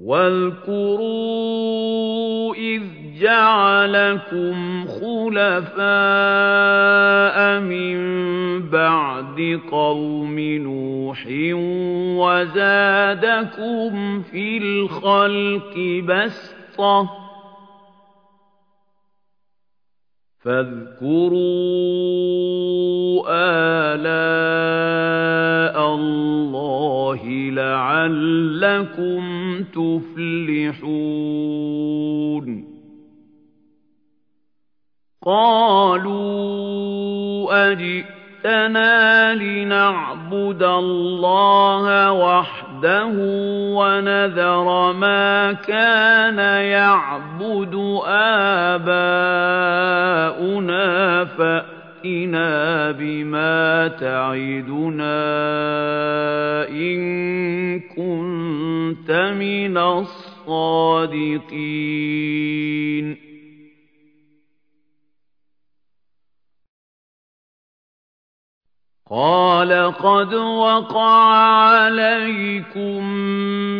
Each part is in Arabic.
وَاذْكُرُوا إِذْ جَعَلَكُمْ خُلَفَاءَ مِن بَعْدِ قَوْمِ نُوحٍ وَزَادَكُمْ فِي الْخَلْقِ بَسْطَةً ۖ فاذكروا تُفْلِحُونَ قَالُوا أَجِئْتَنَا لِنَعْبُدَ اللَّهَ وَحْدَهُ وَنَذَرَ مَا كَانَ يَعْبُدُ آبَاؤُنَا فَأْتِنَا بِمَا تَعِدُنَا إِن كُنتَ مِنَ الصَّادِقِينَ قَالَ قَدْ وَقَعَ عَلَيْكُم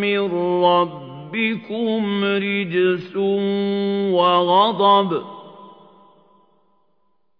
مِّن رَّبِّكُمْ رِجْسٌ وَغَضَبٌ ۖ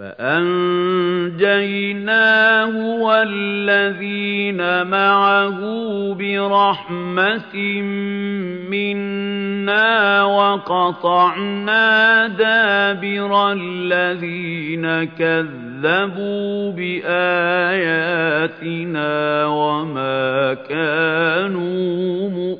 فَأَنجَيْنَاهُ وَالَّذِينَ مَعَهُ بِرَحْمَةٍ مِّنَّا وَقَطَعْنَا دَابِرَ الَّذِينَ كَذَّبُوا بِآيَاتِنَا وَمَا كَانُوا مُؤْمِنِينَ.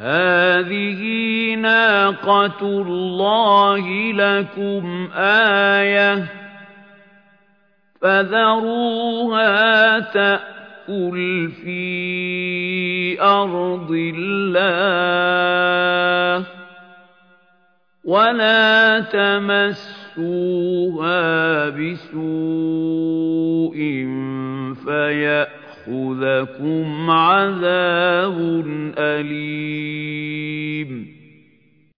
هَٰذِهِ نَاقَةُ اللَّهِ لَكُمْ آيَةً ۖ فَذَرُوهَا تَأْكُلْ فِي أَرْضِ اللَّهِ وَلَا تَمَسُّوهَا بِسُوءٍ فَيَأْخُذَكُمْ عَذَابٌ أَلِيمٌ.